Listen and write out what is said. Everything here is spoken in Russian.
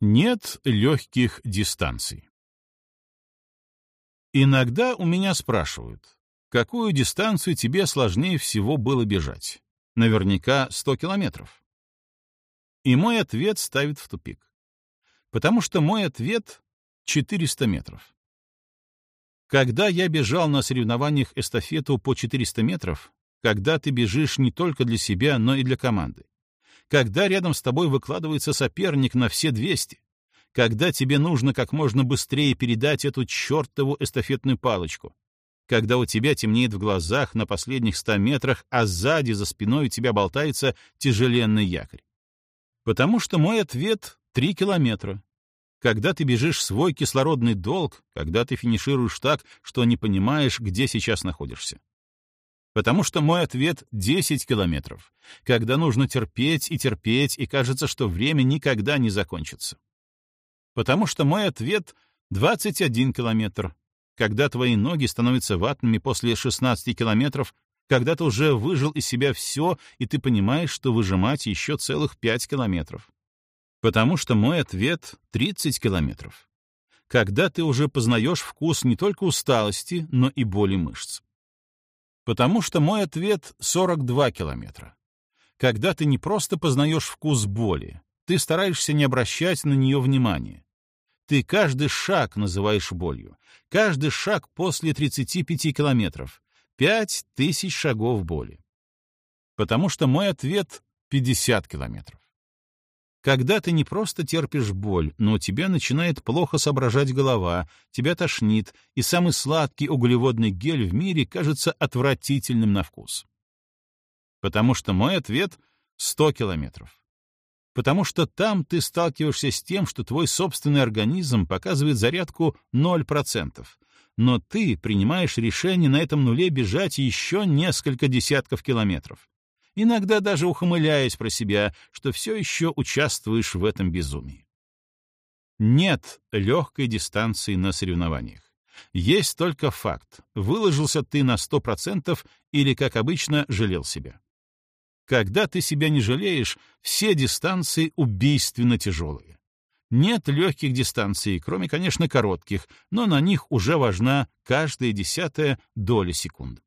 Нет легких дистанций. Иногда у меня спрашивают, какую дистанцию тебе сложнее всего было бежать? Наверняка 100 километров. И мой ответ ставит в тупик. Потому что мой ответ — 400 метров. Когда я бежал на соревнованиях эстафету по 400 метров, когда ты бежишь не только для себя, но и для команды, когда рядом с тобой выкладывается соперник на все 200, когда тебе нужно как можно быстрее передать эту чертову эстафетную палочку, когда у тебя темнеет в глазах на последних 100 метрах, а сзади за спиной у тебя болтается тяжеленный якорь. Потому что мой ответ — 3 километра. Когда ты бежишь свой кислородный долг, когда ты финишируешь так, что не понимаешь, где сейчас находишься. Потому что мой ответ — 10 километров, когда нужно терпеть и терпеть, и кажется, что время никогда не закончится. Потому что мой ответ — 21 километр, когда твои ноги становятся ватными после 16 километров, когда ты уже выжил из себя все, и ты понимаешь, что выжимать еще целых 5 километров. Потому что мой ответ — 30 километров. Когда ты уже познаешь вкус не только усталости, но и боли мышц. Потому что мой ответ — 42 километра. Когда ты не просто познаешь вкус боли, ты стараешься не обращать на нее внимания. Ты каждый шаг называешь болью, каждый шаг после 35 километров, 5 тысяч шагов боли. Потому что мой ответ — 50 километров. Когда ты не просто терпишь боль, но у тебя начинает плохо соображать голова, тебя тошнит, и самый сладкий углеводный гель в мире кажется отвратительным на вкус. Потому что мой ответ — 100 километров. Потому что там ты сталкиваешься с тем, что твой собственный организм показывает зарядку 0%, но ты принимаешь решение на этом нуле бежать еще несколько десятков километров иногда даже ухмыляясь про себя, что все еще участвуешь в этом безумии. Нет легкой дистанции на соревнованиях. Есть только факт, выложился ты на 100% или, как обычно, жалел себя. Когда ты себя не жалеешь, все дистанции убийственно тяжелые. Нет легких дистанций, кроме, конечно, коротких, но на них уже важна каждая десятая доля секунды.